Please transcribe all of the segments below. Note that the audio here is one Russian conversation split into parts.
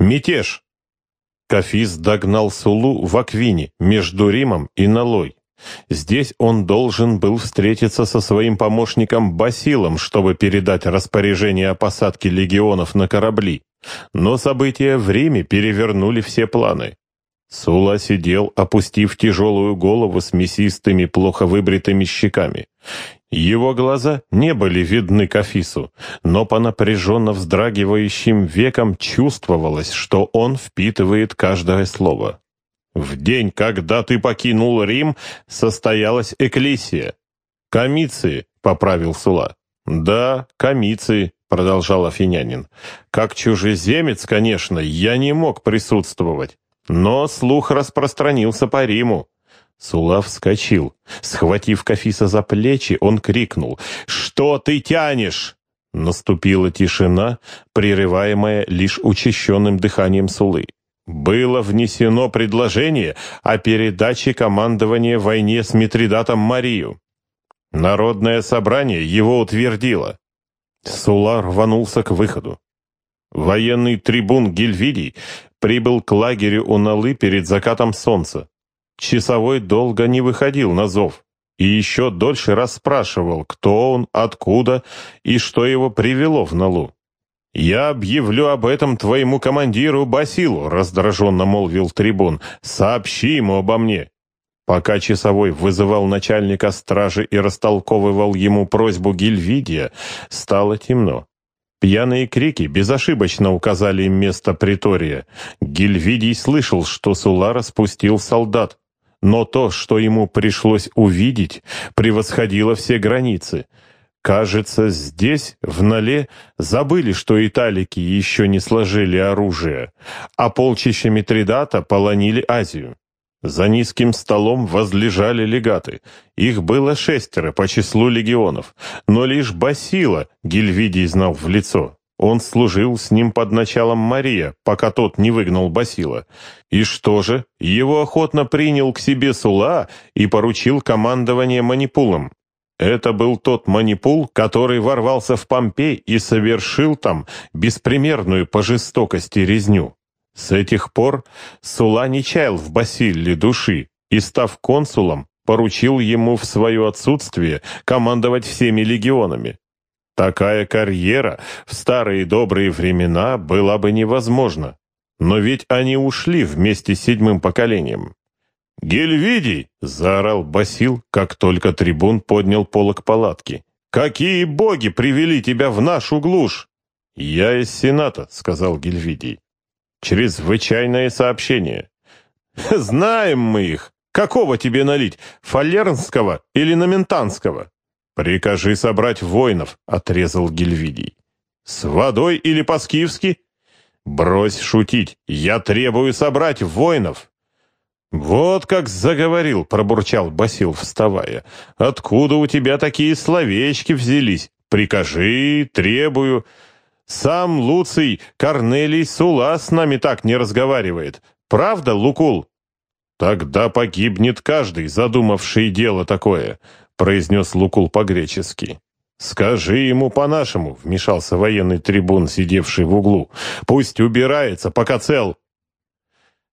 Мятеж. Кафис догнал Сулу в Аквине, между Римом и Налой. Здесь он должен был встретиться со своим помощником Басилом, чтобы передать распоряжение о посадке легионов на корабли. Но события в Риме перевернули все планы. Сула сидел, опустив тяжелую голову с мясистыми, плохо выбритыми щеками. Его глаза не были видны Кафису, но по напряженно вздрагивающим векам чувствовалось, что он впитывает каждое слово. В день, когда ты покинул Рим, состоялась эклисия. Комиции, поправил Сула. Да, комиции, продолжал афинянин. Как чужеземец, конечно, я не мог присутствовать, но слух распространился по Риму. Сула вскочил. Схватив Кафиса за плечи, он крикнул «Что ты тянешь?» Наступила тишина, прерываемая лишь учащенным дыханием Сулы. Было внесено предложение о передаче командования войне с Митридатом Марию. Народное собрание его утвердило. Сула рванулся к выходу. Военный трибун Гильвидий прибыл к лагерю у Налы перед закатом солнца. Часовой долго не выходил на зов и еще дольше расспрашивал, кто он, откуда и что его привело в Налу. «Я объявлю об этом твоему командиру Басилу», — раздраженно молвил трибун. «Сообщи ему обо мне». Пока часовой вызывал начальника стражи и растолковывал ему просьбу Гильвидия, стало темно. Пьяные крики безошибочно указали им место притория. Гильвидий слышал, что Сула распустил солдат. Но то, что ему пришлось увидеть, превосходило все границы — Кажется, здесь, в Нале, забыли, что италики еще не сложили оружие, а полчища Митридата полонили Азию. За низким столом возлежали легаты. Их было шестеро по числу легионов, но лишь Басила Гильвидий знал в лицо. Он служил с ним под началом Мария, пока тот не выгнал Басила. И что же? Его охотно принял к себе Сула и поручил командование манипулом. Это был тот манипул, который ворвался в Помпей и совершил там беспримерную по жестокости резню. С этих пор Сула не чаял в Басилле души и, став консулом, поручил ему в свое отсутствие командовать всеми легионами. Такая карьера в старые добрые времена была бы невозможна. Но ведь они ушли вместе с седьмым поколением. «Гельвидий!» — заорал Басил, как только трибун поднял полок палатки. «Какие боги привели тебя в нашу глушь?» «Я из Сената», — сказал Гельвидий. «Чрезвычайное сообщение». «Знаем мы их. Какого тебе налить, фалернского или наментанского?» «Прикажи собрать воинов», — отрезал Гельвидий. «С водой или по-скифски?» «Брось шутить. Я требую собрать воинов». «Вот как заговорил», — пробурчал Басил, вставая. «Откуда у тебя такие словечки взялись? Прикажи, требую. Сам Луций Корнелий Сула с нами так не разговаривает. Правда, Лукул?» «Тогда погибнет каждый, задумавший дело такое», — произнес Лукул по-гречески. «Скажи ему по-нашему», — вмешался военный трибун, сидевший в углу. «Пусть убирается, пока цел».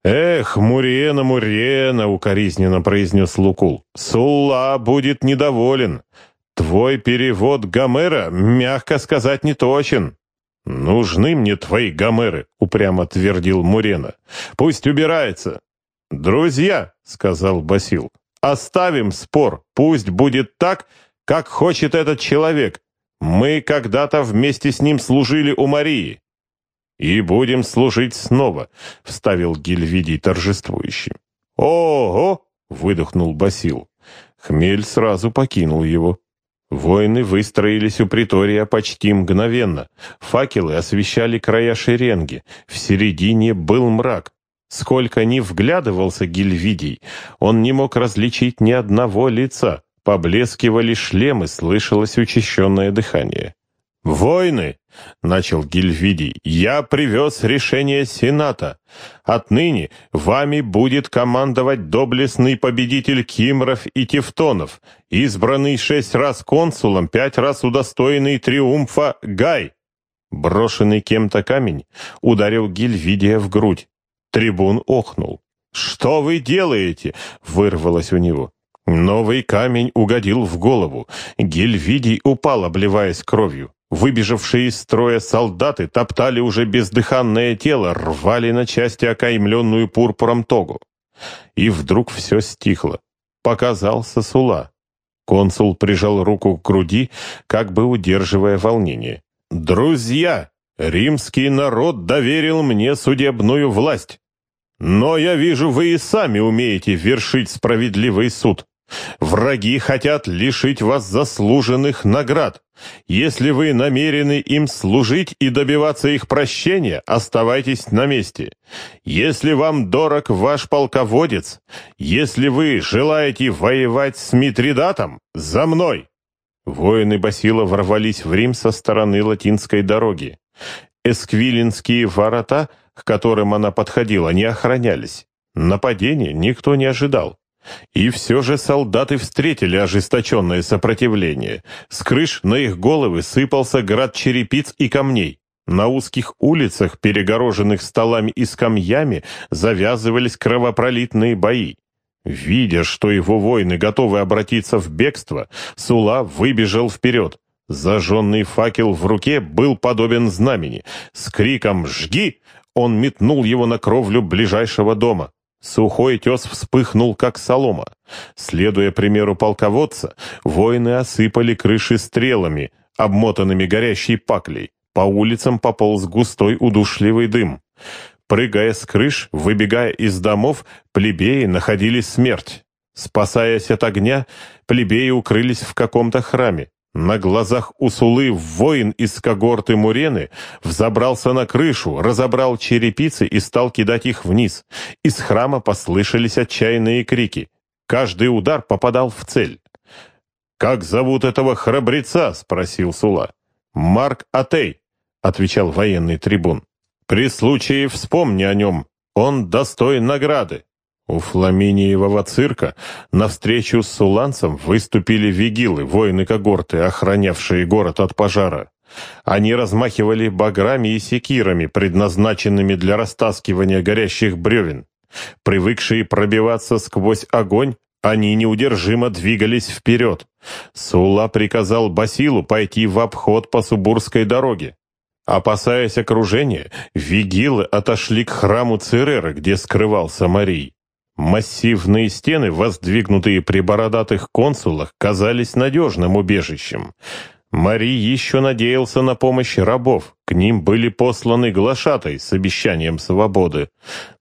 «Эх, Мурена, Мурена!» — укоризненно произнес Лукул. «Сулла будет недоволен. Твой перевод Гомера, мягко сказать, не точен». «Нужны мне твои Гомеры», — упрямо твердил Мурена. «Пусть убирается». «Друзья», — сказал Басил, — «оставим спор. Пусть будет так, как хочет этот человек. Мы когда-то вместе с ним служили у Марии. «И будем служить снова», — вставил Гильвидий торжествующий. «Ого!» — выдохнул Басил. Хмель сразу покинул его. Воины выстроились у притория почти мгновенно. Факелы освещали края шеренги. В середине был мрак. Сколько ни вглядывался Гильвидий, он не мог различить ни одного лица. Поблескивали шлемы, слышалось учащенное дыхание. «Войны!» — начал Гильвидий. «Я привез решение Сената. Отныне вами будет командовать доблестный победитель Кимров и Тевтонов, избранный шесть раз консулом, пять раз удостоенный триумфа Гай. Брошенный кем-то камень ударил Гильвидия в грудь. Трибун охнул. «Что вы делаете?» — вырвалось у него. Новый камень угодил в голову. Гильвидий упал, обливаясь кровью. Выбежавшие из строя солдаты топтали уже бездыханное тело, рвали на части окаймленную пурпуром тогу. И вдруг все стихло. Показался Сула. Консул прижал руку к груди, как бы удерживая волнение. «Друзья, римский народ доверил мне судебную власть. Но я вижу, вы и сами умеете вершить справедливый суд. Враги хотят лишить вас заслуженных наград. Если вы намерены им служить и добиваться их прощения, оставайтесь на месте. Если вам дорог ваш полководец, если вы желаете воевать с Митридатом, за мной!» Воины Басила ворвались в Рим со стороны латинской дороги. Эсквилинские ворота, к которым она подходила, не охранялись. Нападения никто не ожидал. И все же солдаты встретили ожесточенное сопротивление. С крыш на их головы сыпался град черепиц и камней. На узких улицах, перегороженных столами и скамьями, завязывались кровопролитные бои. Видя, что его воины готовы обратиться в бегство, Сула выбежал вперед. Зажженный факел в руке был подобен знамени. С криком «Жги!» он метнул его на кровлю ближайшего дома. Сухой тес вспыхнул, как солома. Следуя примеру полководца, воины осыпали крыши стрелами, обмотанными горящей паклей. По улицам пополз густой удушливый дым. Прыгая с крыш, выбегая из домов, плебеи находили смерть. Спасаясь от огня, плебеи укрылись в каком-то храме. На глазах у Сулы воин из когорты Мурены взобрался на крышу, разобрал черепицы и стал кидать их вниз. Из храма послышались отчаянные крики. Каждый удар попадал в цель. «Как зовут этого храбреца?» — спросил Сула. «Марк Атей», — отвечал военный трибун. «При случае вспомни о нем. Он достоин награды». У Фламиниевого цирка навстречу с суланцем выступили вигилы, воины когорты, охранявшие город от пожара. Они размахивали баграми и секирами, предназначенными для растаскивания горящих бревен. Привыкшие пробиваться сквозь огонь, они неудержимо двигались вперед. Сула приказал Басилу пойти в обход по Субурской дороге. Опасаясь окружения, вигилы отошли к храму Цереры, где скрывался Марий. Массивные стены, воздвигнутые при бородатых консулах, казались надежным убежищем. Мари еще надеялся на помощь рабов, к ним были посланы глашатай с обещанием свободы.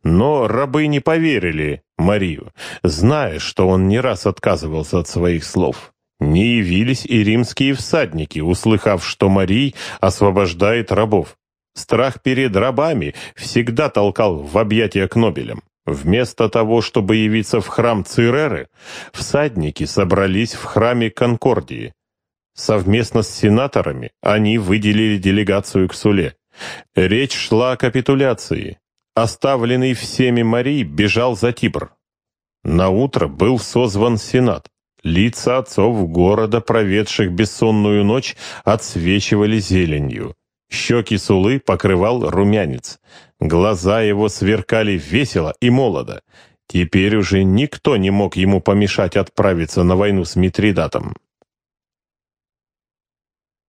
Но рабы не поверили Марию, зная, что он не раз отказывался от своих слов. Не явились и римские всадники, услыхав, что Марий освобождает рабов. Страх перед рабами всегда толкал в объятия к Нобелям. Вместо того, чтобы явиться в храм Циреры, всадники собрались в храме Конкордии. Совместно с сенаторами они выделили делегацию к Суле. Речь шла о капитуляции. Оставленный всеми Марий бежал за Тибр. На утро был созван сенат. Лица отцов города, проведших бессонную ночь, отсвечивали зеленью. Щеки Сулы покрывал румянец. Глаза его сверкали весело и молодо. Теперь уже никто не мог ему помешать отправиться на войну с Митридатом.